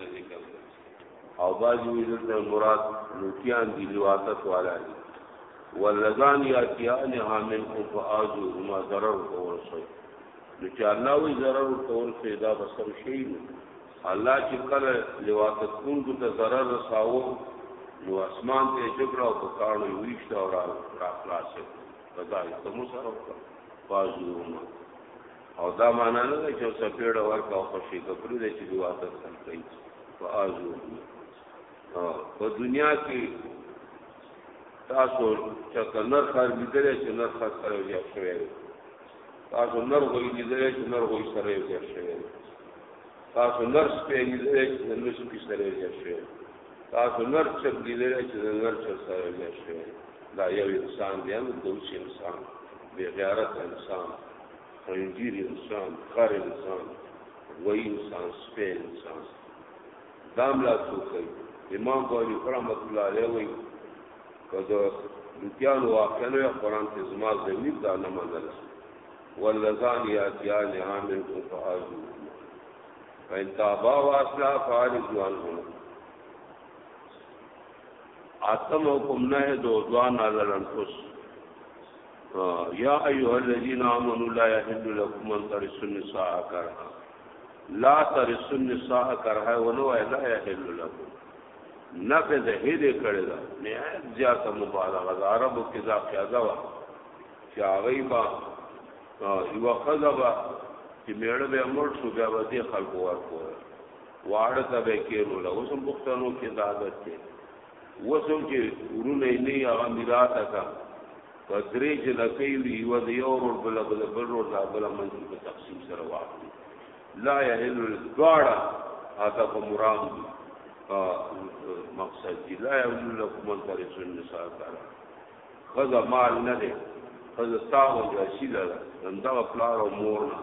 ذکر او باجی وی دلته مراد لوتیان دی لواتت والا دی واللذان یاتیانها منکم فآذوهما ضرر ورسوي نو چې الله وی ضرر ورسوي دا بسر شي نو الله چې کله لواتت کون کو ته ضرر رساو نو اسمان ته جګړه او پکانو ویشت او را خلاصه فضای ته مو سره وکړه فآذوهما او دا معنا نه ده چې سپېړه ورکا او خوشي کپري ده چې دوا ته سم کوي فازو په دنیا کې تاسو چې نر خر لیدل چې نر خر سره یو ځای شوی تاسو نر غوي لیدل چې نر غوي سره یو ځای شوی تاسو نر سپې لیدل چې نر سپې سره یو ځای شوی تاسو نر چپ لیدل چې نر چپ سره یو ځای شوی دا یو انسان دی نو دوی انسان بے غیرت انسان خنجیر انسان خر انسان وای انسان سپه انسان دام لا څوکي امام بونی رحمت الله علیه وای کذا لوتیان واقعا قرآن کې زما زمير دا نه منل واللزان یاتیان عامل کو فاجو فإن تابا واسلا فارجوا عنهم آتم حکم نه دو دوان علل انفس یا ایها الذین آمنوا لا یحل لكم ان ترثوا النساء کرها لا ترثوا النساء کرها ولو لا یحل لكم نفع د هدې کړي دا نه زیاته مبالغه ده عربو کې دا قاعده وا چې هغه با یو خذبا چې میړه به امر شو بیا به دې خلکو ورکو واړه ته به کېرو له اوسم پښتنو کې دا عادت ده وسم چې ورونه نه هغه میراث کا کدرې چې لکې وی و د یو ور بل بل بل ور لا بل من په تقسیم سره واخلي لا یحل الدعاء هغه په مرام دي مقصد دی لا یحل لكم ان ترثوا النساء تعالی خذا مال نه دی خذا تاو رسیل دا پلار او مور نه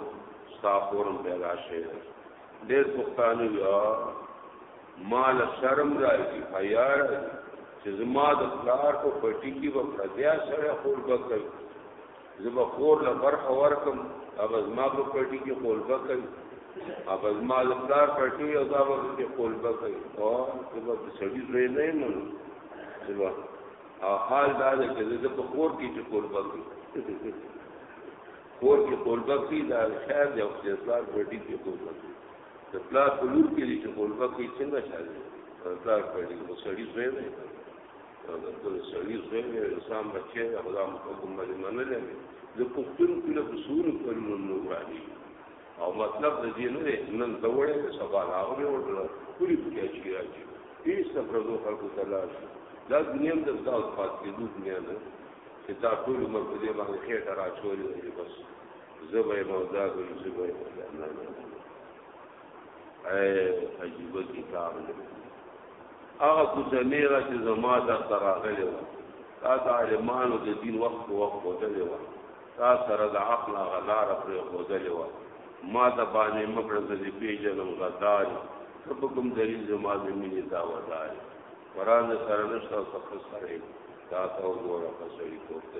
ستا فورم پیدا شي ډېر پښتانه یا مال شرم راځي حیا راځي چې زما د پلار په پټي کې به پردیا سره قربه کوي زما خور له برخه ورکم او زما په پټي کې قربه کوي او زما د پلار پټي او دا به کې قربه کوي او زما د سړي زوی نه یم زما او حال دا دی چې زه په خور کې چې قربه کوي خور کې قربه کوي دا خیر دی او چې پلار پټي کې قربه کوي د پلار په لور کې دي چې خلفه کې څنګه شاله پلار په دې وسړي زوی دی د سړي زوی دی انسان بچي د خدا حکم باندې منل دی د پښتون کله په سور په نور راځي او مطلب د دې نه دی نن ته وړه د سبا راغلی وړه پوری پکې چې راځي هیڅ څه پردو خلکو ته لاړ شي دا دنیا د ځاو پات کې دنیا نه چې دا ټول عمر په دې باندې خېټه راچولې بس زبې مودا ګل زبې مودا نه نه اے عجیب کتاب دی هغه کوزنه را چې زما د تراغله و تا د عالمانو د دین وخت وخت ودلې و تا سره د عقل غلار پر ودلې و ما د باندې مکړه د دې پیژنم غدار ته په کوم دلیل زما د مینې دا ودار قران سره نشته او څه سره دا تا وګوره په سړی کوته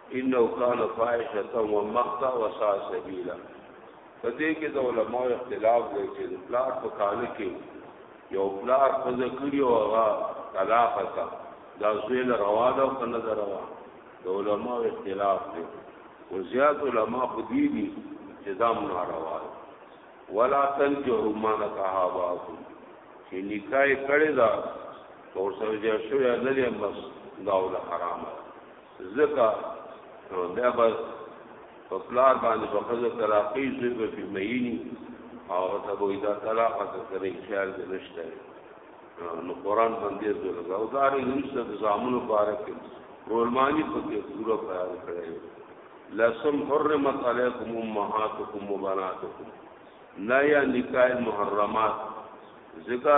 انه کان فاحشه و مقتا و سا سبیلا په دې کې د علماء اختلاف دی چې د پلار په کال کې یو پلار په ذکر یو هغه طلاق کا دا زویل روا ده او کنه روا د علماء اختلاف دی او زیات علماء په دې دي چې دا ناروا ده ولا تنجحوا ما نکاح باکم چې نکاح کړی دا او سره جوړ شوی نه دی مس دا ول حرام ده ځکه نو بیا به په پلار باندې په خزه تراقی زوی به پی مینی او ته به دا طلاق ته کوي خیال دې نشته نو قران باندې زړه او دا رې نشته د زامنو باره کې قربانی پکې پورا بیان کړی لسم حرمت علیکم امهاتکم وبناتکم نیا نکاح محرمات ذکا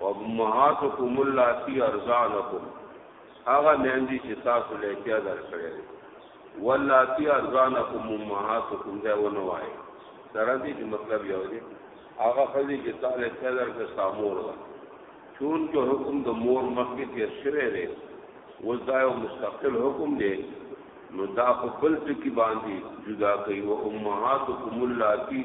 وامهاتکم اللاتی ارزانکم هغه میندې چې تاسو له اتیا درکړې واللاتی ارزانکم امهاتکم دا ونه وایي سره دې مطلب یو دی هغه خزي چې تعالی صدر کې سامور ده چون کې حکم د مور مخکې تیر شوی دی اوس دا یو مستقل حکم دی نو دا په بل څه کې باندې جدا کوي او امهاتکم اللاتی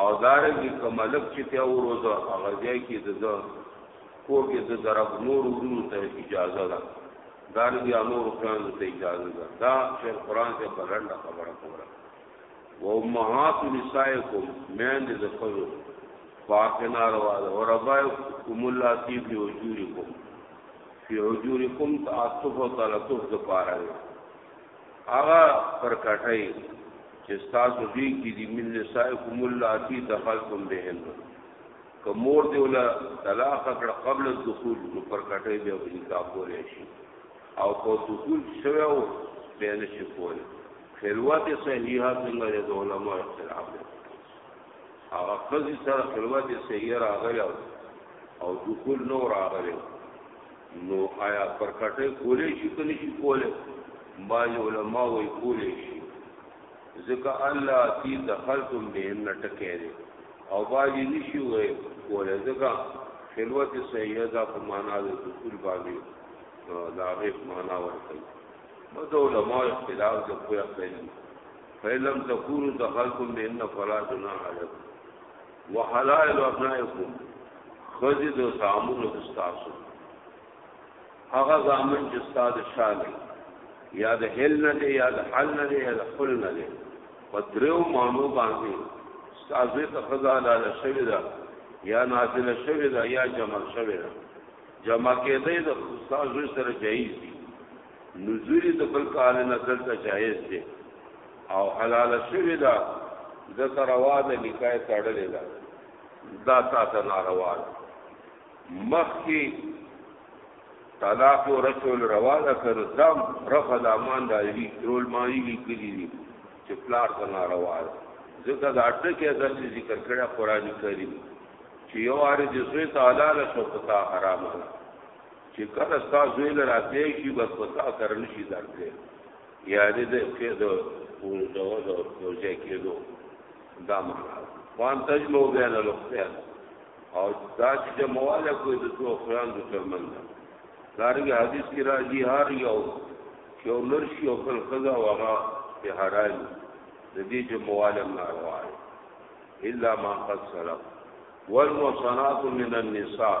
او دارنګه کملک چې ته وروزه هغه ځای کې د ده کور کې د طرف نور ورونو ته اجازه ده دارنګه نور خویندو ته اجازه ده دا چې قرآن ته بلنډه خبره کوله و امهات نسائکم مین د ذکرو فاقنا روا ده او ربایکم الله تی فی وجورکم فی وجورکم تعطف و تعلطف د پاره هغه پر کټای چې تاسو دې کې دي من نسائکم اللاتی دخلتم بهن کمور دی ولا طلاق کړ قبل الدخول نو پر کټای به نکاح کولای شي او په دخول شوی او به نه شي کولای خلوت صحیحه څنګه د علماء اختلاف دی هغه قضیه سره خلوت صحیحه راغلی او دخول نو راغلی نو آیا پر کټه کولې شي کني شي کولې باج علماء وي کولې شي ځکه الله تی دخلتم بهم نټکې دي او باج نشي وي کولې ځکه خلوت سیدا په معنا د دخول باندې دا غیب معنا ورته مده علماء اختلاف د کوه کوي فیلم تکونو دخلتم بهم فلا جناح علیکم وحلائل ابنائکم خزی دو زامن استاسو هغه زامن چې استاد شاګي یا د هل نه دی یا د حل نه دی یا د خل نه دی په درو مانو باندې استاد ته خزا لاله شوی دا یا نازل شوی دا یا جمع شوی دا جمع کېدې د استاد سره جایز دی نزوری د بل کال نه دلته جایز دی او حلال شوی دا د تروا د نکای تړلې دا دا تا ته ناروا مخ کی طلاق او رسول روا ده کر دم رفع د امان د علی رول مانی لیکلی دي چې پلار ته ناروا ده ځکه دا اټه کې دا چې ذکر کړه قران کریم چې یو اړ دې زوی تعالی له شو پتا حرام ده چې کله ستا زوی له راتلی شي بس په تا سره نشي درتلی یا دې د کې د د د پروژې کېدو دا معنا وان تجمو بین الاختیار او دا چې جمعواله کوي د دوه خیال د ترمن ده دارنګ حدیث کې راځي هر یو چې ولر شي او خپل قضا وغا په حرام د دې جمعواله ناروا الا ما قد سلف والمحصنات من النساء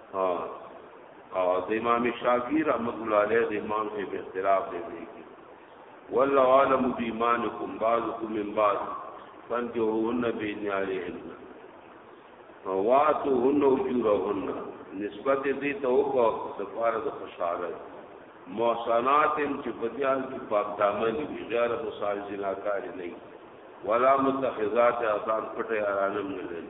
ها او د امام شافعی رحمت الله علیه د امام سے به اختلاف دی دی والله عالم بیمانکم بعضکم من بعض فانجوهن بینیالهن واتوهن اجورهن نسبت دې ته وکړه د پاره د خوشاله محسنات چې په دې حال کې پاک دامن وي غیر مصالح زناکار نه ولا متخذات اذان پټه ارانم نه لري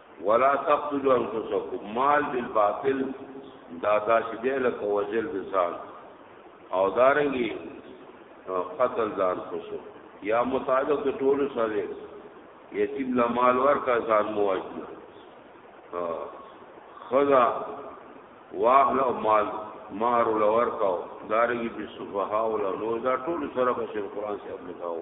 ولا تقتلوا انفسکم مال بالباطل دا داسې دی لکه وجل د ځان او دارنګي قتل ځان کوسو یا متعلق د ټولو سره یتیم لا مال ورکا ځان مو واجب خدا واهل او مال مار ولور کاو دارنګي بسفها ولور دا ټول سره په قرآن سره لکاو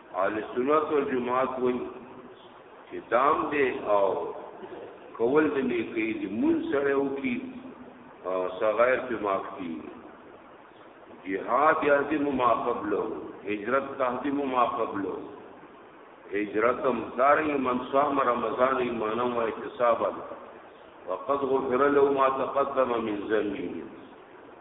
اهل سنت او جماعت وایي چې دام دې او کول دې نه کوي دې مون سره او کی او صغیر په معاف کی جهاد یعظم ما قبلو هجرت تهدیم ما قبلو هجرتم دارنګ من صام رمضان ایمان او احتسابا وقد غفر له ما تقدم من ذنبه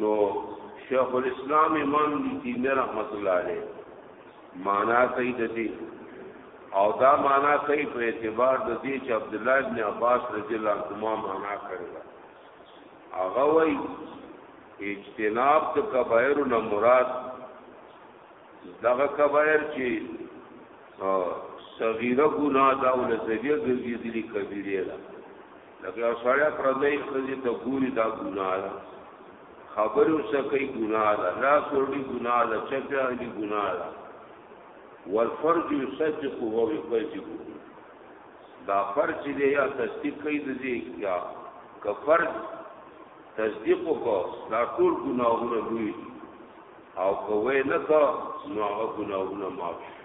نو شیخ الاسلام امام دی تیمی رحمت الله علیه معنا کوي د دې او دا معنا کوي په اعتبار د دې چې عبد الله ابن عباس رضی الله عنهما معنا کړی هغه وای اجتناب د کبایر نه مراد دغه کبایر چې صغیره ګناه دا ول زویه ګرځېدلی کبیره ده لکه یو سړی پردی ښځې ته ګوري دا ګناه ده خبرې ورسره کوي ګناه ده لاس وړي ګناه ده چپې اړي ګناه ده والفرج یصدق وهو یکذب دا فرج دی یا تصدیق کوي د دې یا که فرج تصدیق وکړو دا ټول ګناهونه لوی او کوی نه کا نو هغه ګناهونه معاف شي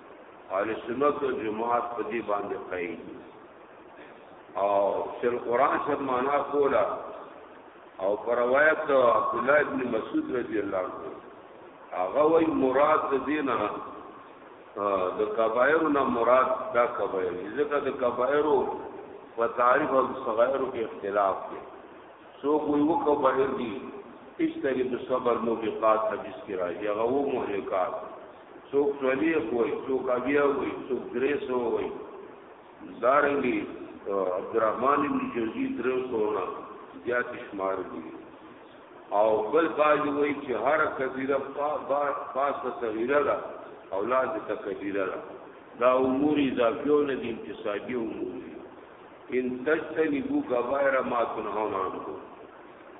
اهل سنت او جماعت په دې باندې قائل او شر قران شر معنا کولا او پر روایت عبد الله ابن مسعود رضی الله عنه هغه وای مراد د دینه د کبایر نه مراد دا کبایر ځکه د کبایر په تعریف او صغائر کې اختلاف دی سو کوئی و کبایر دی اجتنب صبر موبقات حدیث کی راځي هغه وو مهلکات څوک صلیخ وای څوک اویا وای څوک درې سو وای دارنګي عبدالرحمن بن جوزی درې سو نه زیات شمار دي او بل باجی وای چې هر کبیره پاس صغیره ده اولاد ته کبیره ده دا امور اضافیو نه دي انتصابي امور ان تجتنبوا كبائر ما تنهون عنه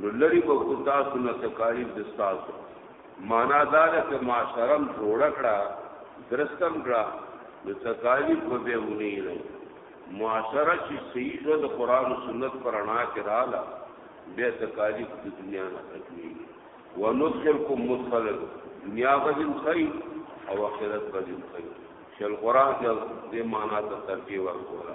نو لری به کړو تاسو نه تکالیف د ستاسو معنا دا ده چې معاشرم جوړ کړه درستم کړه نو تکالیف به به ونی نه معاشره چې صحیح شو د قران او سنت پر انا کې رااله به تکالیف د دنیا نه تکمیل وندخلکم مدخلا دنیا بدیم خی او آخرت بدیم خی شل قرآن کې د معنا ته ترجیح ورکوله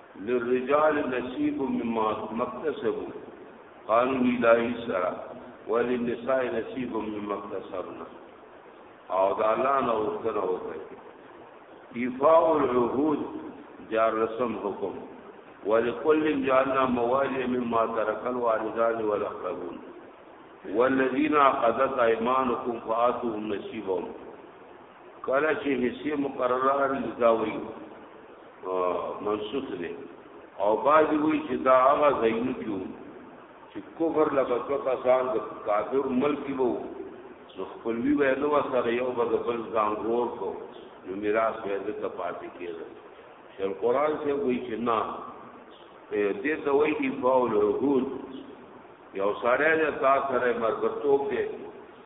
للرجال نصيب مما اكتسبوا قانون الهي سرا وللنساء نصيب مما اكتسبن او د الله نه اوسره وکړي ایفاء العهود جار رسم حکم ولكل جعلنا موالي مما ترك الوارثان والاقربون والذين عقدت ايمانكم فاتوهم نصيبهم کله چې حصے مقرره لداوي منسوخ دي او باج وی چې دا هغه زینو کیو چې کفر لبد کسان د کافر ملک وو نو خپلوی وې نو سره یو بل بل ځان ور کو نو میراث یې د تپاتې کېږي چې قرآن سے وی چې نه دې ته وی ایفاول حدود یو سره د تا سره مرګتوب دی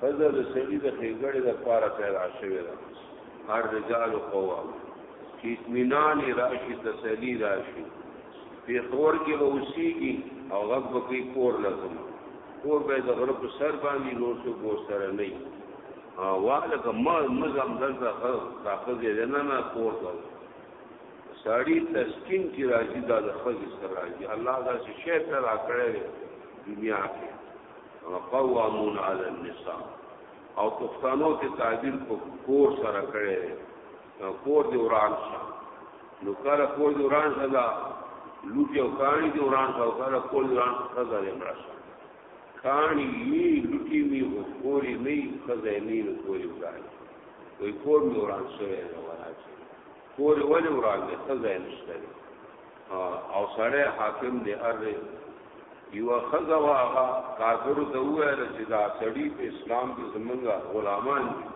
ښځه د سړي د ښېګړې لپاره پیدا شوې ده الرجال قوام چې اطمینان راشي تسلی راشي په خور کې به اوسېږي او غږ به کوي کور لازم کور به د غره په سر باندې نور څه ګوستره نه وي واله که ما مزم دلته داخل دی نه نه کور ته ساړي تسکین کی راځي دا د خځې سره راځي الله دا چې شی پیدا کړی دنیا کې قوامون علی النساء او پښتنو ته تعبیر په کور سره کړي کور دی وران شه نو کله کور دی وران شه دا لوټي او کانی دی وران شه او کله کور دی وران شه دا لمړه شه کانی یی لوټي می او کوري نه خزانی نو کوري وران وي کور می وران شوی نه وران شي کور ولې وران دی خزای نشته او سړی حاکم دی اره یو خزه واغه کافر ته وایره چې دا سړی په اسلام کې زمونږه غلامان دي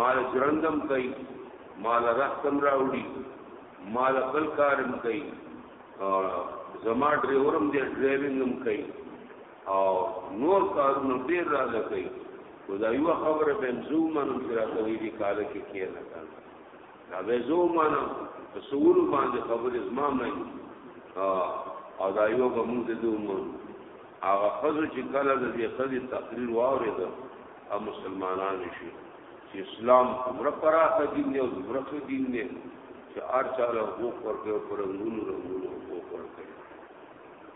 مال ژوندم کوي مال رحم راوړي مال بل کارم کوي زما ډریورم دی ډرایوینګ هم کوي او نور کارونه ډیر راځي کوي خدای یو خبره بنزو منم چې راځي دي کال کې کېنه دا به زه ومنم په سوالو باندې خبرې زما نه او دا یو به موږ دې ومنو هغه خزو چې کله د دې خزې تقریر واورید او مسلمانان شي چې اسلام عمره پراخه دین دی او عمره دین دی چې ارچاله حقوق ورکړي او پرنګونو رنګونو حقوق ورکړي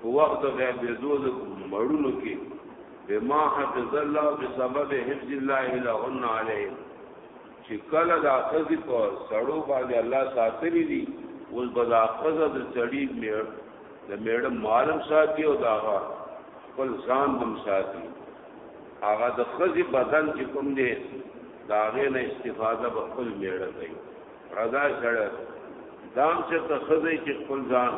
په وخت د غیبېدو د مړونو کې بما حفظ الله بسبب حفظ الله لهن علیهم چې کله دا خزي په سړو باندې الله ساتلی دي اوس به دا خزه د سړی میړ د میړ مالم ساتي او دا خپل ځان هم ساتي هغه د خزي بدن چې کوم دی دا غي نه استفاده به خپل میړ کوي رضا شړه دام چې ته خزه چې خپل ځان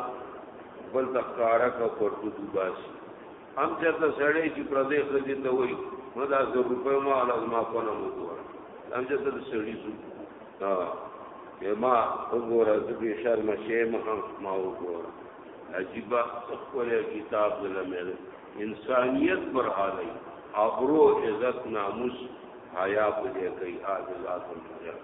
بل تخکارا کا پرتو دی باس هم چې ته سړې چې پردې خزه ته وای نو دا زر روپې ما علاوه ما کو نه مو دوه هم چې ته سړې شو ها ما وګوره د دې شرم شې ما هم ما وګوره عجیب خپل کتاب دلمه انسانیت پر حالي ابرو عزت ناموس حیا په دې کوي حافظات المجاهد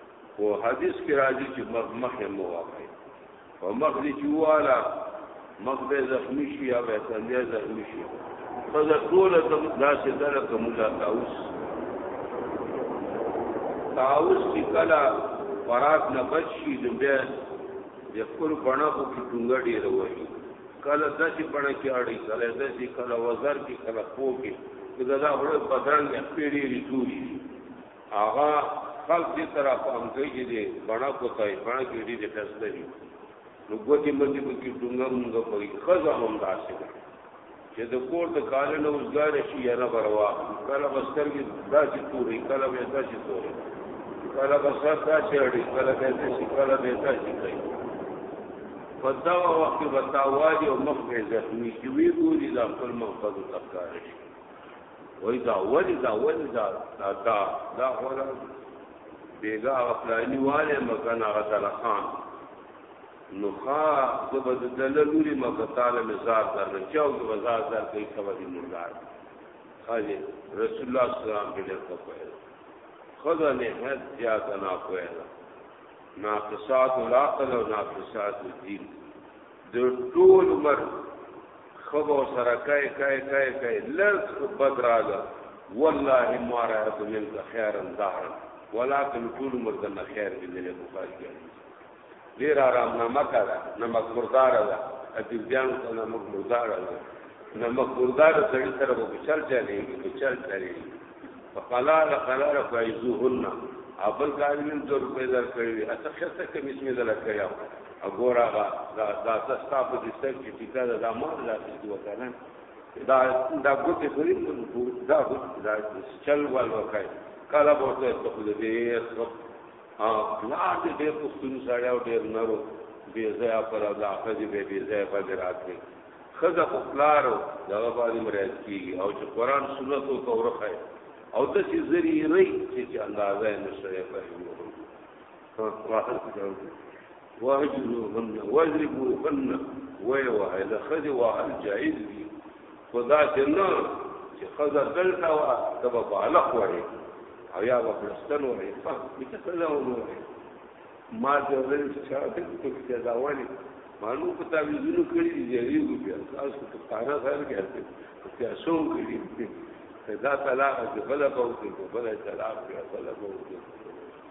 خو حدیث کې راځي چې مخ مخ مو واقعي او مخ دې چواله مخ به زخمی شي یا به څنګه زخمی شي فزه ټول ته داسې دره کوم لا تاوس تاوس چې کلا فرات نه بچي د بیا د خپل بڼه خو کې ټنګه ډیر وایي کله داسې بڼه کې اړي کله داسې کله وزر کې کله پوکي دا دا هره بدرنګ پیری لري هغه خلق دې تر افهم کوي چې دې بڼه کوتای بڼه کې دې خسته دي نو ګوتې باندې به کې ډونګه مونږ کوي خزه هم داسې ده چې د کور د کال نه وزګار شي یا نه بروا کله بستر کې داسې توري کله به داسې توري کله به سر داسې اړي کله به داسې کله به داسې کوي په دا وخت کې وتاوالي او مخ به زخمي شي وی ګوري د خپل مقصد تکار شي وای دا ولی دا ولی دا دا دا دا ولا بیګا غفلانی والے مکان هغه تلخان نو خا زبد دللوري مکه تعالی مزار در نه چاو د بازار در کوي خبر دي مردار خاجه رسول الله صلی الله علیه وسلم په کوه خدا نه حد زیاد نه کوه ناقصات العقل او ناقصات الدین د ټول عمر خبو سره کای کای کای کای لز بدراله والله ما رايت منك خيرا ظهرا ولكن طول عمر دنا خير دې بخاری کې ډیر آرام نامه کړه نمک مردار ده اجل جان ته نمک مردار ده نمک مردار سړی سره به چل چلے به چل چلے فقلال قلال فایزوهن ابل کارین ضرور پیدا کړی اته خسته کې بسم الله کړی اګورا دا دا دا ستا په دې سر کې ټیکا دا دا مور لا څه دی وکړه دا دا ګوتې خوري دا دا چل وال وکای کله ورته ته خو دې سب ها لا دې دې پښتون سره او دې نرو بې ځای پر دا خځې به بې ځای په دراتې خزه خو پلارو دا باندې مراد کیږي او چې قران سنت او تورخه او د سې ذری ری چې اندازې نشره کوي وهجروهن وضربوهن وای وای د خځه وهل جایز دي خدا چې نه چې خځه دلته وا د بالغ وای او یا په پرستن وای په دې خځه وای ما د ورځې چا د کوڅه دا وای مانو په تعویذونو کړی دی یو بیا تاسو په کارا غیر کې هرته په تاسو کړی دا طلاق چې بل په وکړي بل طلاق یا بل په وکړي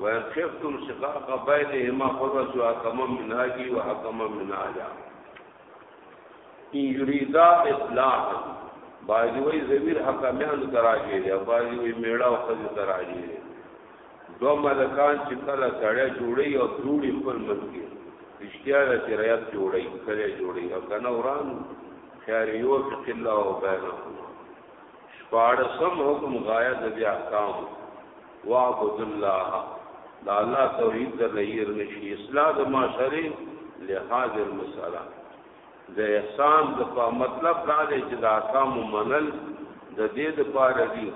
وان خفتم شقاق بينهما فرسوا حكما من اجي وحكما من اجا ان يريدا اصلاح باجی وی زمیر حکمیان تراجی دی باجی وی میړه او خځه تراجی دی دو ملکان چې کله سړی جوړي او جوړي خپل مسکی رشتیا د شریعت جوړي کله جوړي او کنه وران خیر یو فق الله او بینه شپاړسم حکم غایه د احکام واعبد الله دا الله توحید در لهیر نشي اصلاح د معاشره لحاظ المساله د احسان د په مطلب دا دی چې د احکام منل د دې د پاره دي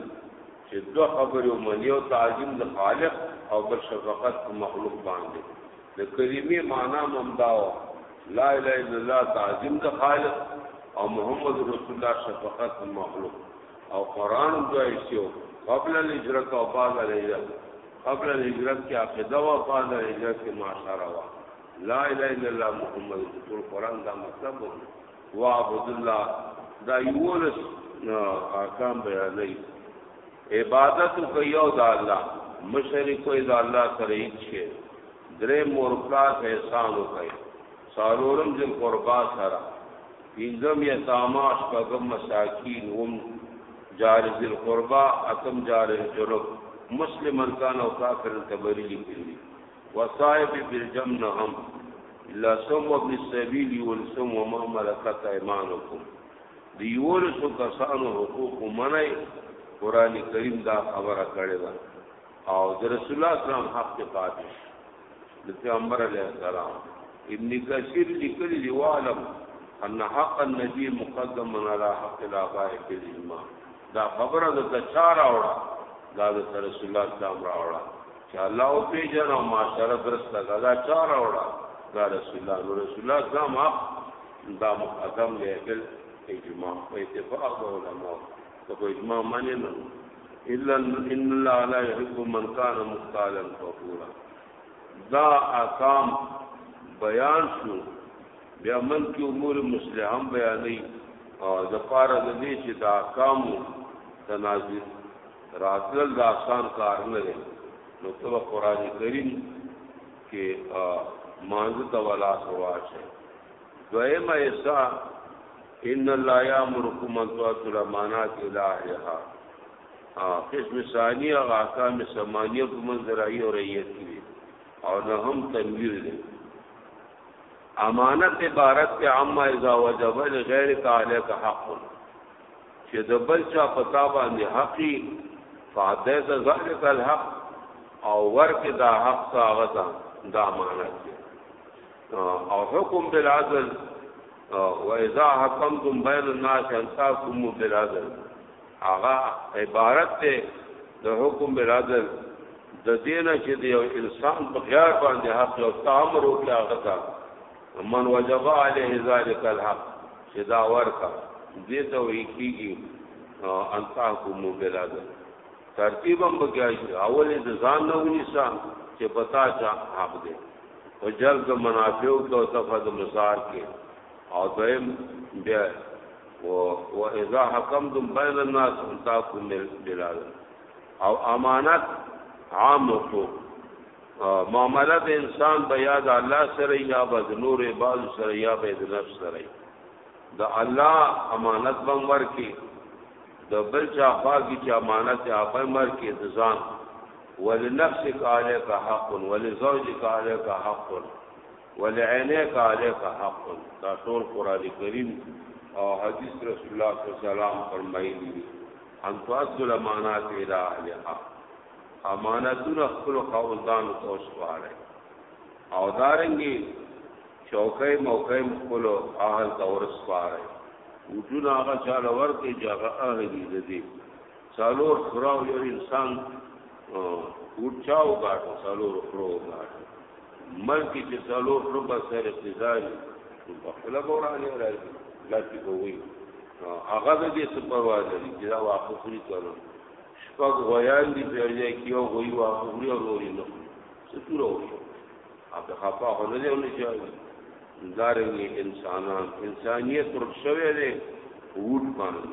چې دو خبرو منی او تعظیم د خالق او بل شفقت په مخلوق باندې د کلمې معنا ممداو لا اله الا الله تعظیم د خالق او محمد رسول الله شفقت په مخلوق او قران هم دوه حصو قبل الهجرت او بعد الهجرت قبل الهجرت کې عقیده او بعد الهجرت کې معاشره وا لا اله الا الله محمد رسول قران دا مطلب و وعبد الله دا یولس احکام بیانې عبادت کوي او دا الله مشرک کوي دا الله سره هیڅ شي درې مورکات احسان کوي څلورم ذوالقربا سره پنځم یتاما شپږم مساکین هم جار ذوالقربا اتم جار الجنوب مسلمان کان او کافر تبری لیکلی وصائب بالجم نهم لسم ابن السبیل یولسم وما ملکت ایمانکم دی یولسو کسانو حقوق منای قرآن کریم دا خبره کړی دا او در رسول الله صلی الله علیه وسلم حق پاتې د پیغمبر علیه السلام ابن کثیر لیکلی دی وعلم ان حق النبی مقدم علی حق الاباء فی الاجماع دا خبره د تچار اوړه دا د رسول الله اسلام راوړه چې الله او پیجن او معاشره درسته دا چار اوړه دا رسول الله نو رسول الله اسلام حق دا مقدم دی بل اجماع او اتفاق علماء ته اجماع معنی نه الا ان الله لا يحب من كان مختالا فخورا دا احکام بیان شو بیا من کې امور مصلحم بیانې او د پاره د دې چې دا احکام تنازل راتل دا آسان کار نه دی نو ته قرآن کریم کې مانځ ته ولا سواچ دویمه ایسا ان الله یامرکم ان تؤتوا الامانات الى اهلها قسم ثانی هغه احکام سمانیه په منځرای او ریت کې او نه هم تنویر دی امانت عبارت ته عما اذا وجب لغیر تعالی کا حق چې د بل چا پتا باندې حقي فاده ذلک الحق او ورکه دا حق هغه دا امانت دی او حکم بالعدل و اذا حکمتم بین الناس ان تحکم بالعدل هغه عبارت ته د حکم بالعدل د دینه چې د یو انسان په غیر باندې حق او تامر او کیا غتا من وجب علیه ذلک الحق چې دا ورکا دې ته وی کیږي ان تحکم بالعدل ترتیبم بګی اول د ځان نه ونیسا چې پتا چا حق دی او جلب د منافع او دفع د مزار کې او دویم بیا و و اذا حکمتم بین الناس ان تاکم بلال او امانت عام کو معاملات انسان به یاد الله سره یا به نور عباد سره یا به نفس سره د الله امانت بم ورکی د بل چا خوا کی چې امانت هغه مر کې ځان ولنفسک علیک حق ولزوجک علیک حق ولعینک علیک حق دا ټول قران کریم او حدیث رسول الله صلی الله علیه وسلم فرمایلی ان تؤدوا الامانات الى اهلها امانتونه خپل خاوندان ته وسپاره او دارنګي چوکۍ موکۍ خپل اهل ته ورسپاره وجود هغه چاله ورته چې هغه اهل دي څلور خره او یو انسان ورچاو غاټو څلور خره او غاټو ملک چې څلور خره په سر اقتدار په خپل ګورانه راځي لاتی کوي هغه به دې څه پروا لري چې دا واقع خوري کړو شپږ غویان دي په ځای کې یو غوي واقع خوري او نور نه څه پوره وي اپ خپا هونه دې ونه چې دارنګ انسانان انسانيت ورک شوی دی ووټ باندې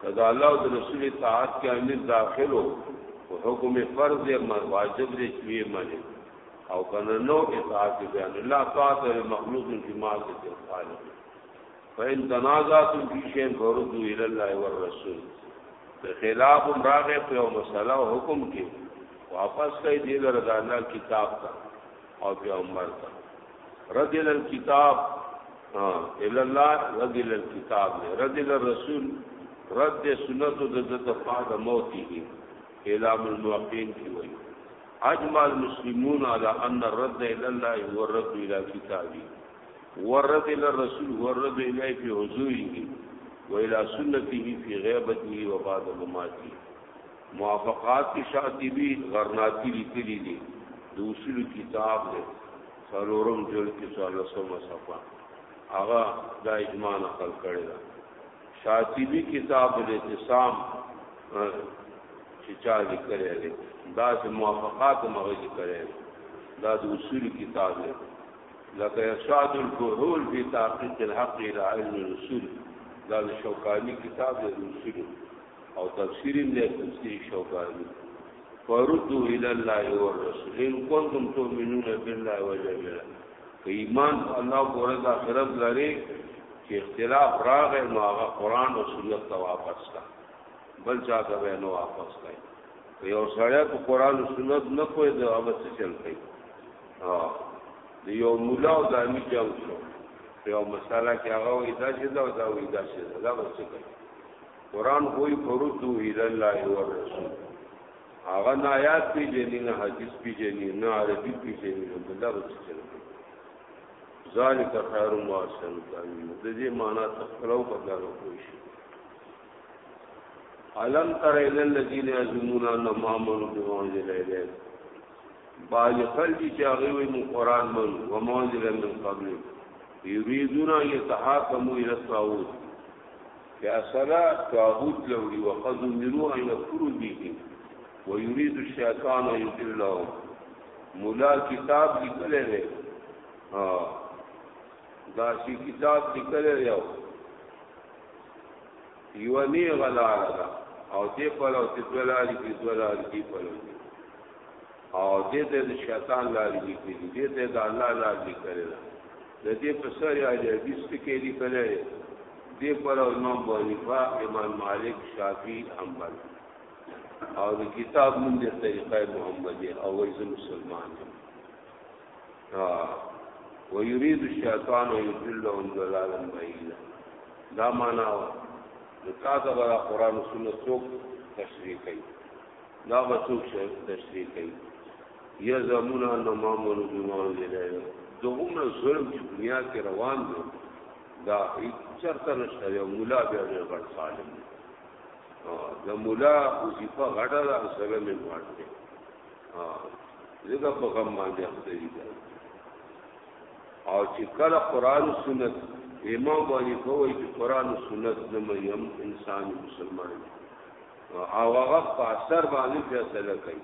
که د الله او د رسول اطاعت کې امیر داخل وو او حکم فرض یا واجب دی چې یې مني او کنه نو اطاعت دی ان الله طاعت مخلوق کی معصیت خالق فإن تنازعتم في شيء فردوا إلى الله والرسول ته خلاف راغې په مسله حکم کې واپس کوي دې لره د الله کتاب ته او پیغمبر ته رد ال الكتاب ال الله رد ال الكتاب دی رد ال الرسول رد سنت د د تفاد موته اعلام الموقین کی وی اجمع المسلمون على ان الرد الى الله هو الرد الى كتابه والرد الى الرسول هو الرد اليه في حضوره والى سنته في غيبته وبعد مماته موافقات کې شاطبی غرناطی لیکلي دي د اصول کتاب دی څلورم جلد کې څلورمه صفحه هغه دا اجماع نقل کړی دا شاطبی کتاب الاعتصام چې چا لیکلی دی دا چې موافقات مغه لیکلی دی دا د اصول کتاب دی لکه ارشاد الفحول فی تحقیق الحق الى علم الرسول دا د شوکانی کتاب دی د اصول او تفسیر هم دی تفسیر شوکانی فردو الى الله والرسول ان كنتم تؤمنون بالله واليوم الاخر که ایمان الله او ورځ آخرت لري چې اختلاف راغی نو هغه قران او سنت ته واپس کا بل چا ته به نو واپس کای که یو سړی په قران او سنت نه کوی دا هغه څه چل کوي ها د یو مولا او د امیر جنگ شو په یو مسله کې هغه وې دا چې دا دا وې دا چې دا څه کوي قران کوئی فردو الى الله والرسول هغه نه آیات پیژنې نه حدیث پیژنې نه عربي پیژنې نه بلا وڅ چل ذالک خیر و احسن تعویل د دې معنی تخلو په ځانو کوی شي علم تر الى الذين يزمون ان ما امنوا بما انزل اليك باج خلق چې هغه وي مو قران من و ما انزل من قبل يريدون ان يتحاكموا الى الطاغوت یا سره طاغوت لوري وقد امروا ان يكفروا به ويريد الشيطان ان يضلهم مولا کتاب لیکل دی ها دا شي کتاب لیکل دی یو یو نه غلا ده او دې په لور چې دلاري کې دلاري کې په لور او دې ته شیطان لاري کې دې ته د الله لاري کې د دې په سر یې اهل حدیث ټکی لیکلی دی، دې پر امام ابو حنیفه، امام مالک، شافعي، حنبل او د کتاب نوم دی طریقه محمدي او وایي زه مسلمان یم ويريد الشیطان یضلهم ضلالا بعیدا دا معنا و نو تا ته به قرآن و سنت څوک تشریح کوي دا به څوک تشریح کوي یزعمون ان ما مرو بما انزل دو عمر ظلم چې دنیا کې روان دي دا چرته نشته یو مولا به ډېر غټ ظالم دی د مولا وظیفه غټه ده سره مې غټ دی ها زګه په غم باندې اخته دي او چې کله قران سنت امام باندې کوی چې قران سنت نه مې هم انسان مسلمان دی نو هغه په اثر باندې فیصله کوي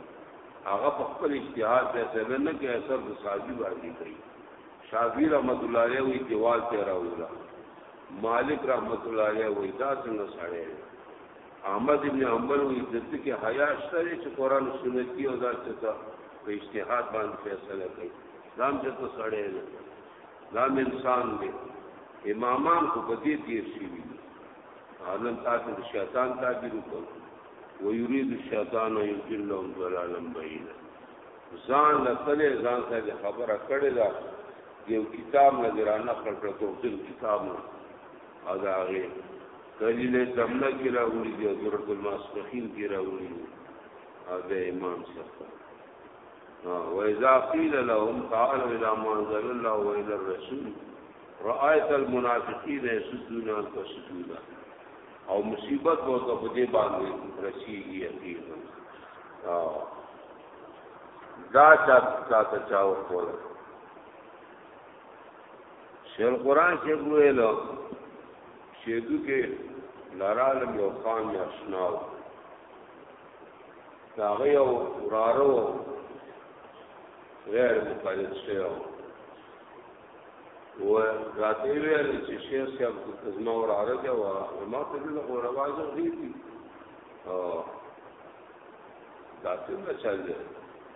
هغه په خپل اجتهاد فیصله نه کوي اثر د صحابي باندې کوي شافعي رحمت الله علیه وی دیوال ته راوړه مالک رحمت الله علیه وی دا څنګه سړی احمد ابن حنبل وی دته کې حیا شته چې قران او سنت کې او دا څه ته په اجتهاد باندې فیصله کوي دا هم چې ته سړی نه دا انسان دی امامان خو په دې تیر شي نن تاسو د شیطان تعبیر وکړ و یرید الشیطان ان یضلهم ضلالا بعیدا ځان له تلې ځان سره خبره کړې ده یو کتاب نه درانه خپل توتل کتاب نه ادا هغه کلیل دمنه کې راوړي دی ضرورت الماسخین کې راوړي او د امام صاحب وإذا قيل لهم تعالوا إلى ما أنزل الله وإلى الرسول رایت المنافقین یسدون ان تسدون او مصیبت وو ته په دې باندې رسیږي یقینا دا چا چا ته چا ورکول شیخ قران کې ویل شیدو کې لارال یو خان یا شناو دا غيو ورارو غیر مقلد شیو و راته ویل چې شیخ صاحب زما ور عرضه و ما ته دې غو رواز دی دي او دا څنګه چل دی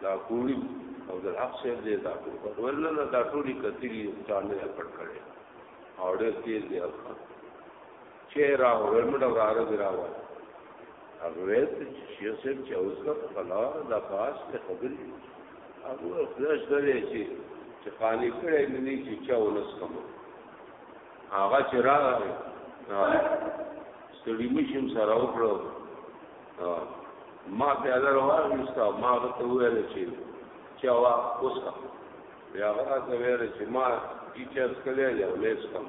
دا کوړی او د حق صاحب دې دا کوړ ورنه دا ټولي کتلی چانه پټ کړي او ډېر تیز دی چې را ورمړ وراره دی راوړ هغه ویل چې شیخ صاحب چې اوس کا فلا دا پاس ته خبرې هغه خدای شته چې چې خاني کړي مې چې چا ولس کوم هغه چې را ستړي مشم سره وکړو ما په اړه واغستا ما ته ویل چې چا وا اوس کا بیا هغه ته ویل چې ما چې چا سکلې یا ولس کوم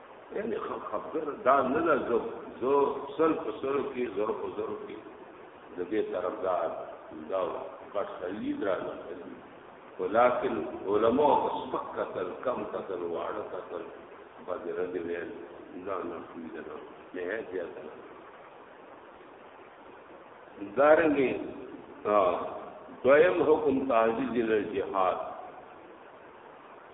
یعنی خبر دا نه ده زه زه سل په سل کې زر په زر کې د دې طرفدار دا بس صحیح درانه ولكن علماء سپک قتل کم قتل واړه قتل باندې رد ویل دا نه کوي دا نه هي زیات دارنګي دویم حکم تعزیز الجهاد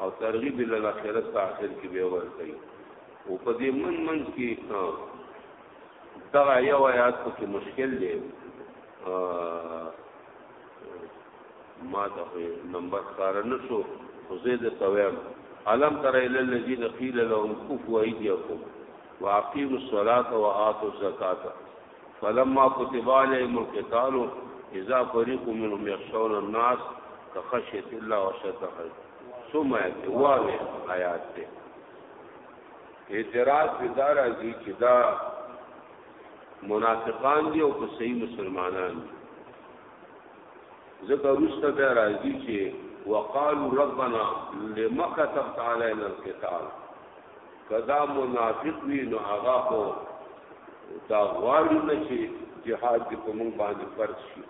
او ترغیب الی الاخرت په اخر کې به ورکړي او په دې من منځ کې دغه یو آیات کې مشکل دی ما ته نمبر کار نه شو خو زه د تویم علم تر الی الذین قیل لهم کفوا ایدیکم واقیموا الصلاة وآتوا الزکاة فلما كتب عليهم القتال اذا فريق منهم يخشون الناس كخشيه الله وشد خير ثم واوي آیات ته اعتراض بدار ازي چې دا منافقان دي او که صحیح مسلمانان دي ځکه روسته بیا راځي چې وقالو ربنا لما كتبت علينا القتال کدا منافق وی نو هغه خو دا غواړي نه چې جهاد دې په موږ باندې فرض شي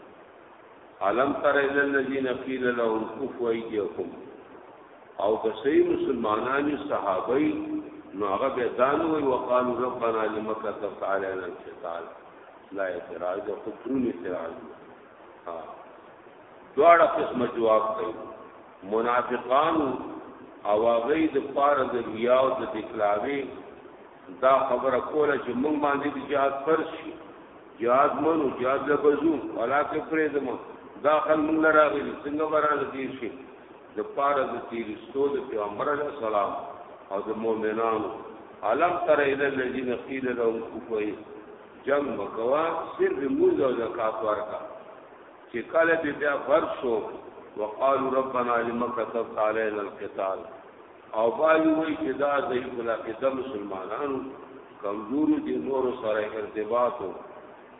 علم تر الى الذين قيل لهم كفوا ايديكم او د صحیح مسلمانانو صحابه نو هغه به دان وي وقالو ربنا لما كتبت علينا القتال لا اعتراض او خطرون اعتراض ها دواړه قسم جواب کوي منافقانو او هغه د پاره د ریا او د دکلاوی دا خبره کوله چې موږ باندې د جهاد فرض شي جهاد منو جهاد لبزو ولاکه پرې دم دا خل موږ راغلي څنګه ورانه دي شي د پاره د تیرستو د پیغمبر علی السلام او د مؤمنانو علم تر الى الذين قيل لهم كفوا جنگ مکوا صرف موږ او زکات ورکا چې کله دې بیا فرض شو وقالو ربنا لما كتبت علينا القتال او باندې وایي چې دا ضعیف العقیده مسلمانانو کمزوري دي نور سره ارتباط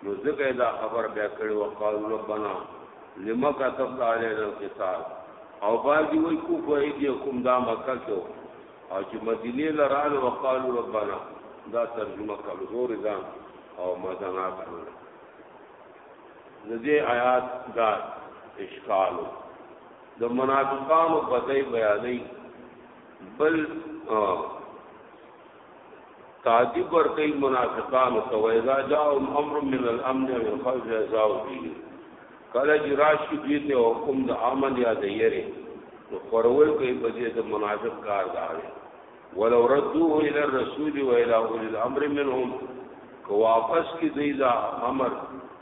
نو ځکه دا خبر بیا کړي وقالو ربنا لما كتبت علينا القتال او باندې وایي کو کوي دي کوم دا مکه کې او چې مدینه لرال وقالو ربنا دا ترجمه کمزور ځان او مدنات نه د دې آیات دا اشکال د منافقانو په ځای بیانې بل تعجب ور کوي منافقانو ته وایذا جاءهم امر من الامن او الخوف جزاو فيه کله چې راشي دې ته حکم د امن یا د یری نو خورول کوي په دې د منافق کار دا دی ولو ردوه الى الرسول والى اولي الامر منهم کو واپس کی دی دا امر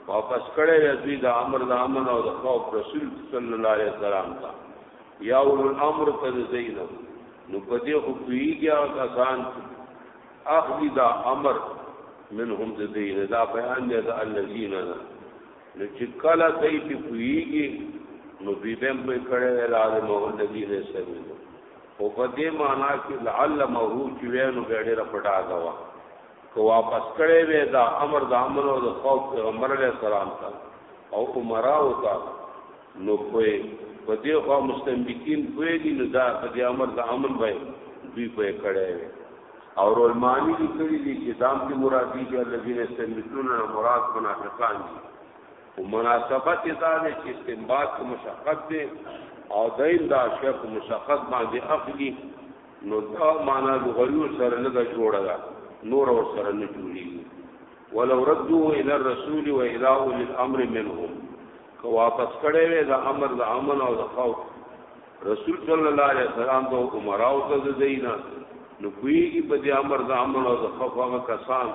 واپس کړی وی دی دا امر دا امن او د خوف رسول صلی الله علیه وسلم تا یا اول الامر تد زین نو پدې خو پیږي او کسان اخلی دا امر منهم د دین دا بیان دی دا الذین نو چې کله دې پیږي نو بیبم په کړه لاله مو الذین سمینو او په دې معنا کې لعلمه چې وینو به ډېر پټاګه وا کو واپس کړي وې دا امر د امن او د خوف پیغمبر علیه السلام ته او عمره او تا نو کوی په دې خو مستنبکین کوی دي نو دا په دې امر د امن به دوی په کړي وې او رولمانی لیکلي دي چې دام کې مرادي دي الذين يستنبطون مراد منافقان دي خو مناسبت یې دا دی چې استنباط په مشقت دی او دایم دا شی په مشقت باندې اخلي نو دا معنا لغوي سره نه دا جوړه ده نور او سره نه جوړیږي ولو ردوه الى الرسول والى اولي الامر منهم که واپس کړي وي دا امر د امن او د خوف رسول صلی الله علیه وسلم د عمراو ته دینا نو کوي په دې امر د امن او د خوف هغه کسان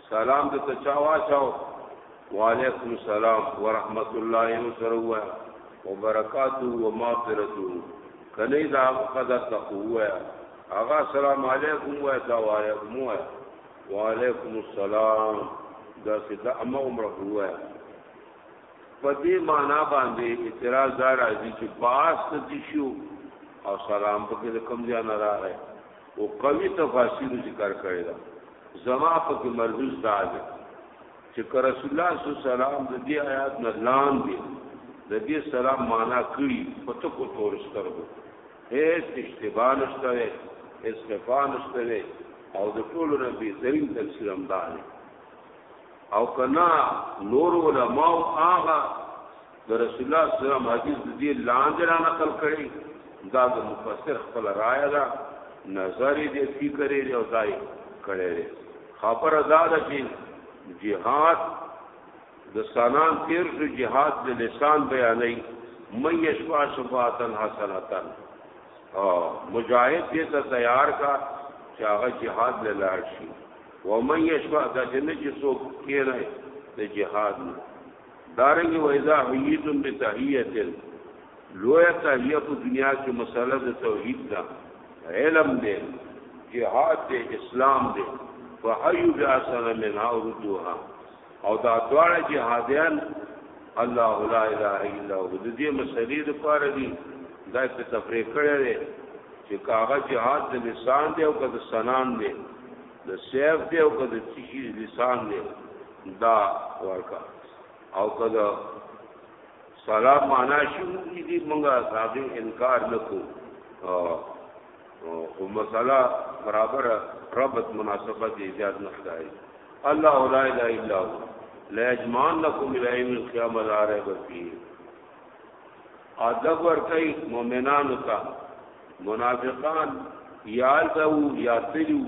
سلام د تچا واچاو وعلیکم السلام ورحمت الله وسره وبرکاته ومغفرته کنه دا قدر تقوا هغه سلام علیکم و تا وعلیکم و وعلیکم السلام دا ستا اما عمر هو په دې معنا باندې اعتراض دار راځي چې باس ته شو او سلام په کوم ځای نه راغی او قوی تفاسیر ذکر کړی دا زما په کې مرجوز دا دی چې که رسول الله صلی الله علیه وسلم د دې آیات نه لاندې د دې سلام معنا کړی په تو کو تور سترګو هیڅ اشتباه نشته وي استفا نشته وي او د ټولو نبی زرین تفسیر هم دا او کنا نور علماء هغه د رسول الله صلی الله علیه وسلم حدیث د دې لاندې را نقل کړي دا د مفسر خپل رائے ده نظر دې فکر دې او ځای کړي دې خبر ادا ده چې جهاد د سنان تیر شو جهاد د لسان بیانې مې یشوا شفاعتن حسنتن او مجاهد دې ته تیار کا چې هغه جهاد له لاړ شي و مې یشوا د جنې چې څوک کېره د جهاد نه دارنګ و اذا حییتم بتحیه لویا تحیه په دنیا کې مسله د توحید ده علم دی جهاد دی اسلام دی فحیو بیاسن منها وردوها او دا دواړه جهادیان الله لا اله الا هو د دې مسلې د پاره دی دا په تفریح کړی دی چې کاغه جهاد د لسان دی او که د سنان دی د سیف دی او که د تشی لسان دی دا ورکا او کدا سلام معنا شو دي مونږه صاحب انکار نکو او مسله برابر ربط مناسبت ایجاد نشدای الله لا اله الا هو لا اجمعنکم الى يوم القيامه لا ريب فيه ادب ور کوي مؤمنانو ته منافقان یا دو یا تلو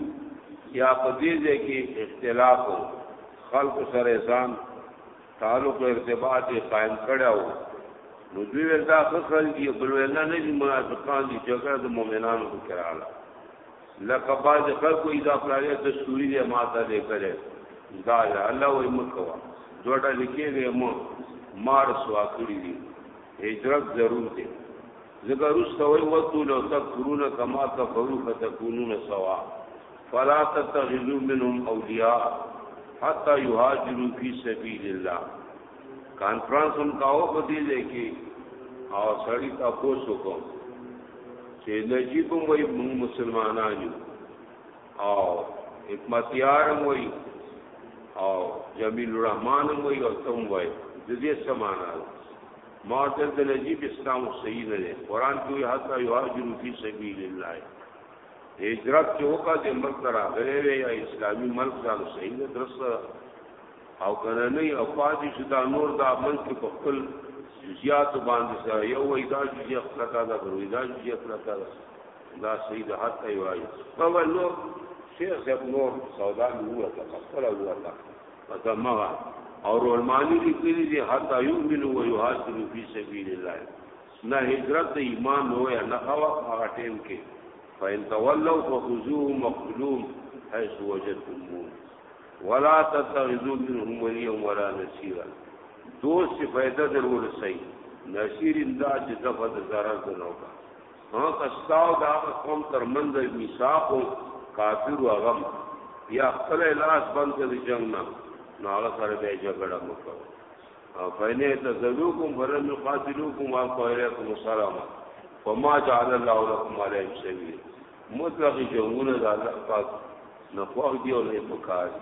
یا په دې ځای کې اختلاف او خلق سره ځان تعلق او ارتباط قائم کړو نو دوی وردا خپل دی بل وینا نه دي منافقان دي جګړه د مؤمنانو په کراله لکه باز خلکو اذا پلاوی د سوري دی ماته دې کړي دا الله وې مکوا دوړه لیکي دې مو مار سوا کړی دي هجرت ضرور دی ځکه وروسته وایي ودو لو تکفرون کما کفرو فتکونون سوا فلا تتخذو منهم اولیاء حتی یهاجرو فی سبیل الله کانفرنس هم کاو په دې ځای کې او سړی تاسو وکړو چې نجیب هم وایي موږ مسلمانان یو او حکمتیار هم وایي او جمیل الرحمن هم وایي او تم وایي د دې سمانه معتز د نجیب اسلام صحیح نه دی قران کې حتا یهاجر فی سبیل الله هجرت چې وکړه د ملک راغلی وی یا اسلامي ملک دا صحیح نه درس او کنه نه او پاتې شو دا نور دا ملک په خپل جزئیات باندې سره یو وای دا جزئیه خلقا دا بروي دا جزئیه خلقا دا صحیح ده حتا یهاجر په نور شیخ صاحب نور سودا نور ته خپل وروته فتمغه او رولمانی لیکلی دی حتا یؤمن و یهاجر فی سبیل الله نه هجرت ایمان نو یا نه خوا هغه ټیم کې فین تولوا فخذوهم مقتلوم حيث وجدتموه ولا تتخذوا منهم وليا ولا نصيرا دوست فائدہ ضرور صحیح نصیر امداد چې دغه ضرر نه وکړي ها که ستا او د هغه قوم تر منځ میثاق و کافرو هغه هم یا خپل لاس بند کړي جنګ نه نو هغه سره بیا جګړه مه کوه او فإن اعتزلوکم فلم یقاتلوکم وألقوا إلیکم السلام فما جعل الله لكم عليهم سبيلا مطلق جنگونه د الله پاک نه خوښ دي او نه پکار دي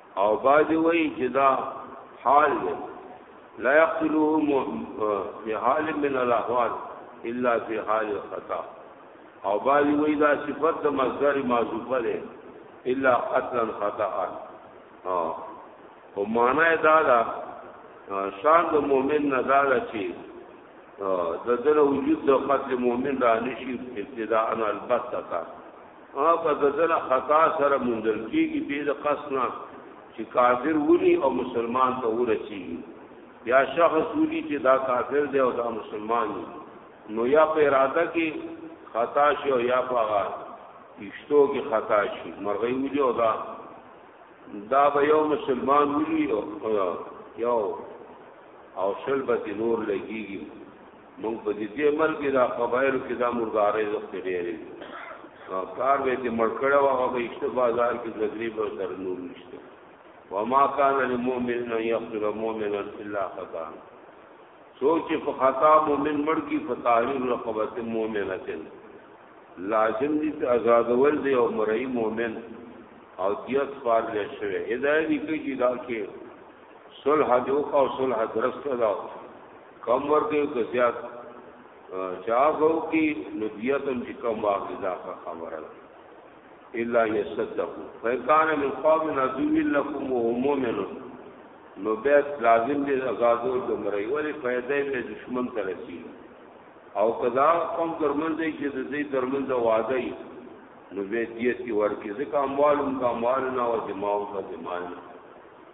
او باج وای چې دا حال دی لا يقتلوه في حال من الاحوال الا في حال الخطا او باج وای دا صفت د مصدر معذوفه ده الا قتلا خطا او معنا دا دا شان د مؤمن نه دا چې د دغه وجود د قتل مؤمن را نشي ابتداء البتتا او که د ده له خطا سره موندل کېږي بې د قصد نه چې کافر ولي او مسلمان ته ورسېږي یا شخص ولي چې دا کافر دی او دا مسلمان دی نو یا په اراده کې خطا شي او یا په هغه پښتو کې خطا شي مرغۍ ولي او دا دا به یو مسلمان ولي او یو او شل به نور لګيږي مونږ په دې دې ملک کې دا قبایلو کې دا مردارې زخت ډېرې دي کار به دې مړ کړه هغه به ایشته بازار کې جګړې به تر نور نشته وما كان للمؤمن ان يقتل مؤمنا الا خطا سوچ په خطا مؤمن مړ کی فتاحیر رقبت مؤمنتن لازم دي ته آزادول دی او مرئی مؤمن او دیت فار لې شوی هدايه لیکي چې دا کې صلح دوخه او صلح درسته دا کم ورکه که زیات چاغو کی ندیتم چې کم واخلي دا خبره ده الا یصدقوا فکان من قوم عدو لكم وهم مؤمنون نو بیت لازم دې آزادو دمرای ولی پیدا یې دشمن ته رسی او کدا قوم درمن دی چې دې درمن د وعده یې نو بیت یې ورکه ځکه اموالم کا مال نه او دماغ کا دماغ نه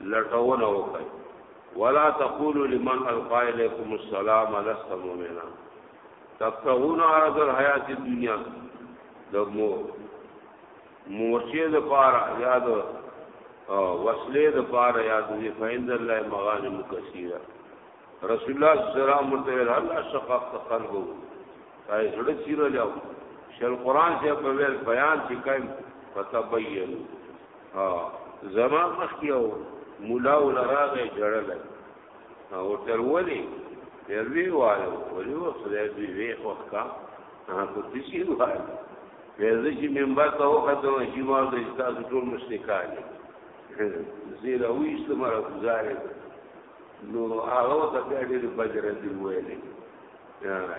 لټونه وکړئ ولا تقولوا لمن القى اليكم السلام لست مؤمنا تبتغون عرض الحیات الدنیا د مو مورچه د پارا یاد وصله د پارا یاد دی فیند الله مغانم کثیره رسول الله صلی الله علیه وسلم ته الله شقاق قلب کای زړه چیرې لاو شل قران چې په بیان چې کایم فتبینوا ها زما مخ یو مولا ولراغه جړل او تر ولې یوی وایو ولې و خدای دې وی وخت کا هغه کو دې شي وایو ورځ چې منبر ته وخته چې ما د استاد ټول مشتکان زیر او استمر گزار نو هغه ته بیا دې بجره دی ویلې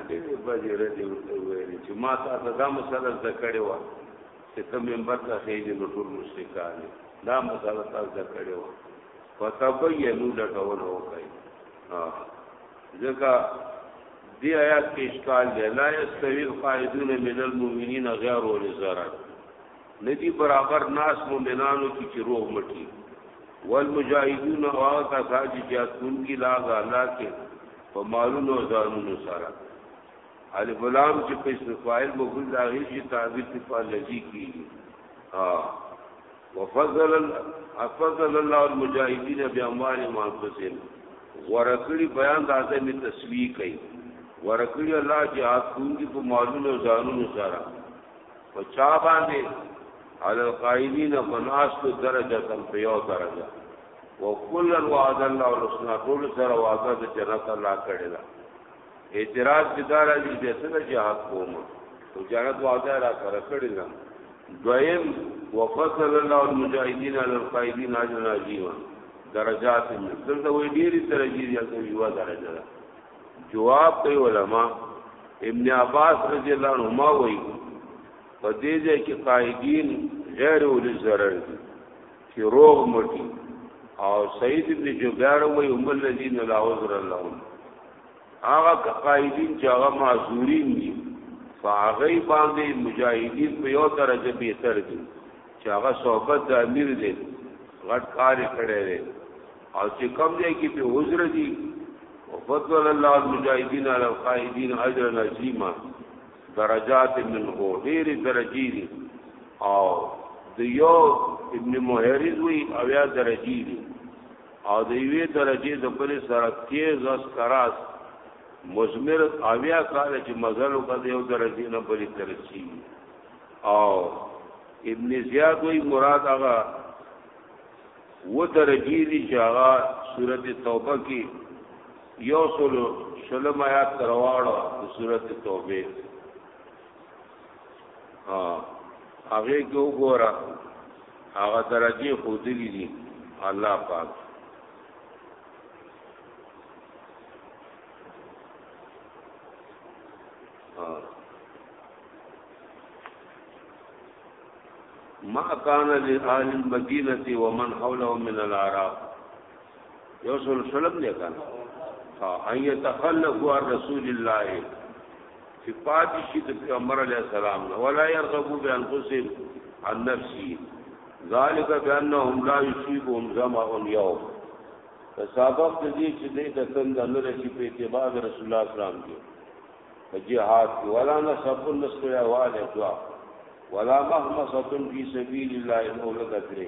دې بجره دی ویلې چې ما تا ته دا مسله زکړې و چې ته منبر ته خېږي نو ټول مشرکان دا مسله تاسو د کړي و فتبینو لټول وکړي ځکه دی آیات کې اشکال دی لا یستوی القائدون من المؤمنین غیر اول ضرر ندی برابر ناس مؤمنانو کې چې روغ مټي والمجاهدون او کساج جاتون کی لا غالا کې په مالونو ځانونو سره الف لام چې په اسم فاعل مفعول داخل شي تعبیر ته په لذي کیږي ها وفضل افضل الله المجاهدين باموال مانفسهم ورکړي بیان د عدم تسوی کوي ورکړي الله جهاد کوونکي په مالونو او ځانونو سره په چا باندې على القائلين فناست درجه تم په یو درجه وکلا وعد الله الحسنا ټول سره وعده د جنت الله کړی دا اعتراض به دار دی چې څنګه جهاد کوم او جهاد وعده را سره کړی نه دویم وفصل الله المجاهدین علی القائدین اجر عظیما درجات دلته وی ډیری درجې دي هغه یو درجه ده جواب کوي علما ابن عباس رضی الله عنهما وی په دې ځای کې قائدین غیر اول ضرر دي چې روغ مټي او سید ابن جبیر وی هم الذین لا عذر لهم هغه قائدین چې هغه معذورین دي فهغه باندې مجاهدین په یو درجه بهتر دي چې هغه صحبت د امیر دی غټ کار کړی دی او چې کم دی کې په عذر دي وفضل الله المجاهدین علی القائدین اجرا عظیما درجات من هو ډېر درجی دي او د یو ابن محرز وی او یا درجی دي او د یوې درجې د بلې سره تیز اس کراس مزمر اویا کاله چې مزل وکړ د یو درجې نه بلې ته رسېږي او ابن زیاد وی مراد هغه و درجې دي چې هغه سورته توبه کې یو سلو شلم آیات ترواړه د سورته توبه ها هغه کو ګورا هغه درجه خودلی دي الله پاک ما کان لآل المدینه ومن حوله من العرب یو سل سلم نه کان ها ایتخلف رسول الله چې پاتې شي د پیغمبر علی السلام نه ولا يرغبوا بانفسهم عن نفسه ذالک بانهم لا یصيبهم ظمأ یوم سبب د دې چې دې د تند نه لشي په اتباع رسول الله اسلام کې په جهاد کې ولا نه سب نسکو یا والے دعا ولا مهمسه فی سبیل الله ان اولد درې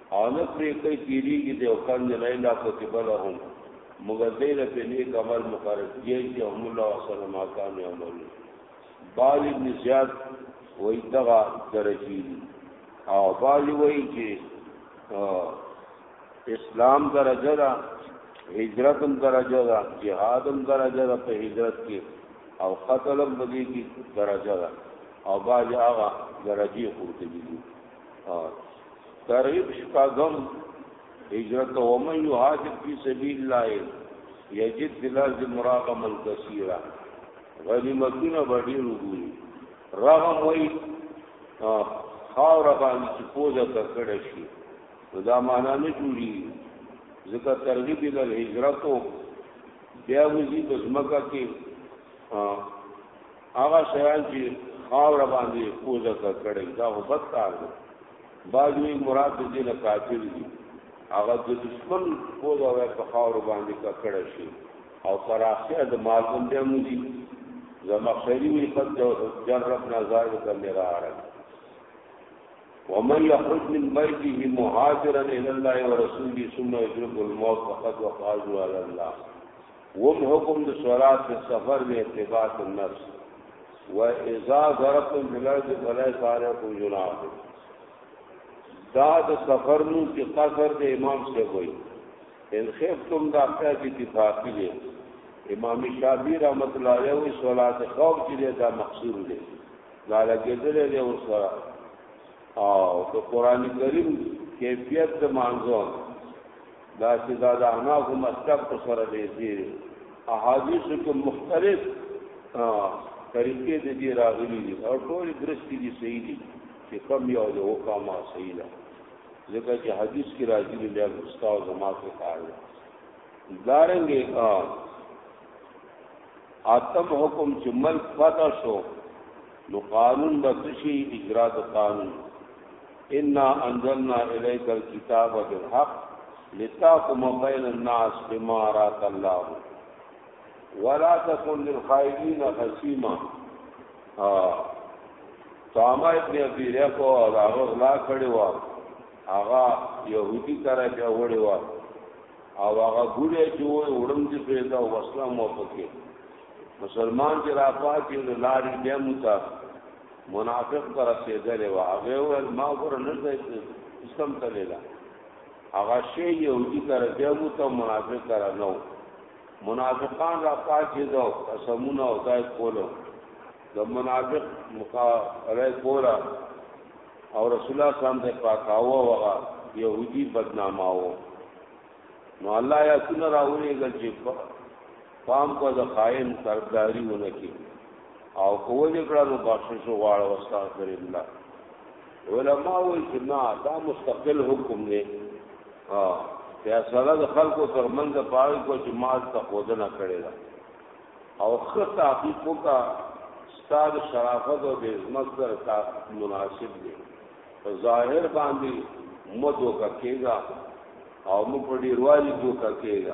او نه پرې کوي تیریږي دی او کم نه الا کتب لهم مگر دی له په نیک عمل مقرر کیږي چې هم الله وسره ما کان عمل باج ابن زیاد وای دغه درجی او باج وای چې اسلام درجه ده هجرت هم درجه ده جهاد هم درجه ده په هجرت کې او قتل هم بدی کې درجه ده او باج هغه درجی خورته دي ترغیب شپاغم هجرت و من یهاجر فی سبیل الله یجد دلاز مراغم الکثیرا غنیمتونه بډی وګوري رغم وای خاور باندې چې پوزه کړه شي دا معنا نه جوړي ځکه ترغیب ال هجرت بیا وزي بزمکه کې هغه شیان چې خاور باندې پوزه کړي دا هو بد کار دی باجوی مراد دې نه کافر دي هغه د دشمن پوزه وای په خاور باندې کړه شي او تراخه د مازن دې موږي زمخشری وی قد جربنا ذلك مرارا ومن يخرج من بيته مهاجرا الى الله ورسوله ثم يدرك الموت فقد وقع على الله وم حکم د صلات په سفر به اتباع النفس و اذا ضربتم في الارض فليس عليكم جناح دا د سفر نو چې قصر د امام سے وای ان خفتم دا خیر کی اتفاقی دی امام شافعی رحمت الله علیه و صلات خوف چې دا مقصور دی دا لګیدل دی او سره او د قران کریم کیفیت د مانزو دا چې دا د احناف مسلک په سره دی چې احادیث کې مختلف طریقې د دې راغلي دي او ټول درستې دي صحیح دي چې کم یو د وکما صحیح ده ځکه چې حدیث کې راځي دی بیا استاد زما ته کار دی دارنګه اتم حکم چې ملک فتح شو نو قانون بسشي اجرا د قانون انا انزلنا الیک الكتاب بالحق لتحكم بین الناس بما اراك الله ولا تكن للخائنین خصیما طعام ابن ابي ريكو او هغه لا کړي وا هغه يهودي کرا بیا وړي وا او هغه ګوره چې وړم دي په دا وسلام او پکې مسلمان چې را پاتې لارې بیا متا منافق ته رسېدلې وه هغه وویل ما ګوره نه ځای اسلام ته لیدا هغه شی یهودي ته رسېږو ته منافق ته را نو منافقان را پاتې دو قسمونه او دای کولو د منافق مقابله کولا او رسول الله صلی الله علیه وسلم پاکاوه وغه يهودي بدناماو نو الله یا سن راولې ګل چې پام کو د خائن طرفداري ونه کی او کوی کړه نو بخشش غواړه واستغفر الله علماء وی چې نه دا مستقل حکم دی ها فیصله د خلکو ترمنځ پاره کو چې مال ته خودنه کړی دا او خط تعقیب وکا ستاد شرافت او د عزت سره تا مناسب دی ظاهر باندې مدو کا کېږي او مو په ډیروالي دوکا کېږي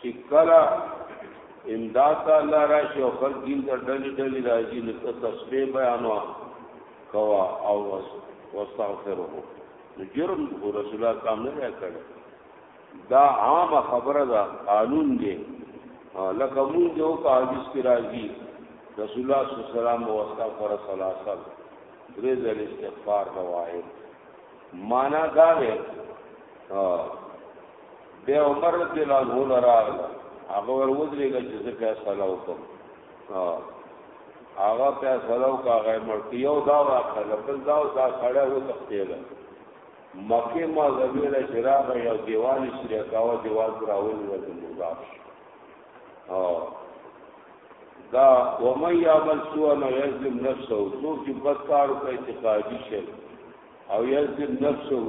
چې کله امداد الله راشي او خلک دین ته ډلې ډلې راځي نو ته تسبیح بیانوا کوا او واستغفره نو جرم رسول الله کام نه کړ دا عام خبره ده قانون دی لکه مونږ یو حدیث کې راځي رسول الله صلی الله علیه وسلم واستغفر ثلاثه درې ځل استغفار روایت معنا دا ده به عمر رضی الله عنه لراغله هغه ور ودرېږه چې زه فیصله وکم هغه فیصله وکا هغه مرتی یو دا واقعه لبل دا او دا سړی و تختېده مکه ما زمینه شراغ یو دیوال شریعه کاوه دیوال پر اول ورځ مرداف شو دا ومن یعمل سوءا یظلم نفسه څوک چې بدکار کوي چې قاضي شي او یظلم نفسه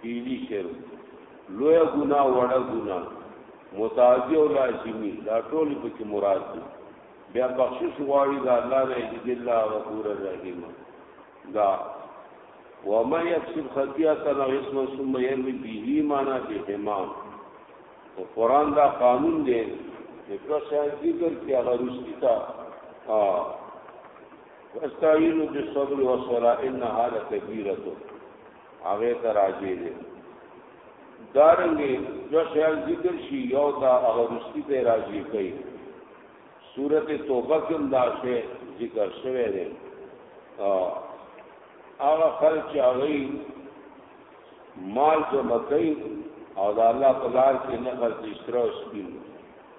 پیلی شرک لوی ګنا وړه ګنا متعدی او لازمی دا ټول پکې مراد دي بیا بخشش غواړي دا الله نه دې الله غفور الرحیم دا وما یکسب خطیات او اسم ثم یرمی به معنا به امام او قران دا قانون دی چې څه ذکر کې هغه رښتیا واستعینوا بالصبر والصلاة انها لکبیره هغه ته راځي دي دارنګي جو شیان ذکر شي یو دا هغه رستی ته راځي کوي سورت توبه کې هم دا شی ذکر شوی دی هغه خلک چې هغه مال جمع کوي او د الله په لار کې نه خرڅ اشتراو سپین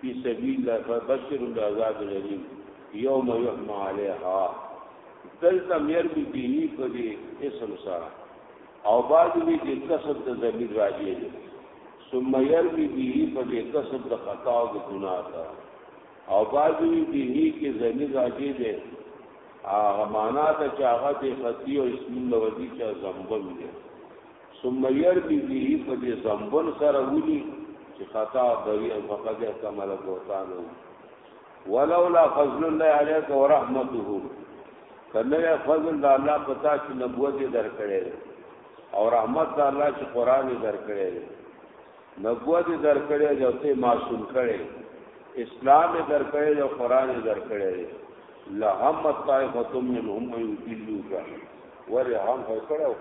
فی سبیل الله فبشر بعذاب الیم یوم یحما علیها دلته میر به دی په دې اسم سره او بعد به د کسب د ضمیر راځي ثم يرمي به په دې کسب د خطا او د ګناه سره او بعد به دی کې ضمیر راځي دې هغه معنا ته چې هغه د خطی او اسم لوځي چې زمبل دي ثم يرمي به په دې زمبل سره ولي چې خطا بری فقد احتمل بوتانه ولولا فضل الله عليك ورحمته کنه فضل الله پتا چې نبوت درکړې او رحمت الله چې قران درکړې نبوت درکړې او ته معصوم کړې اسلام درکړې او قران درکړې لهم طائفه منهم يضلوك ورهم فکر او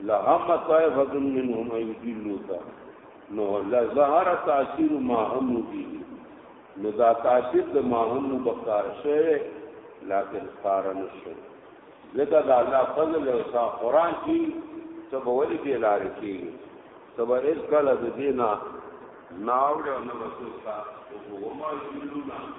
لهم طائفه منهم يدلوك نو لا ظهر تاثیر ما هم دی نو دا تاثیر د ما هم مبکار شوی لکه کار نشو زګه دا الله فضل او سا قران کی ته ولی به لار کی ته به اس کله د دینا ناوړ نو وسوسه او ما یلونا